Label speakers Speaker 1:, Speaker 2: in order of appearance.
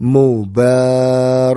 Speaker 1: mubarakan.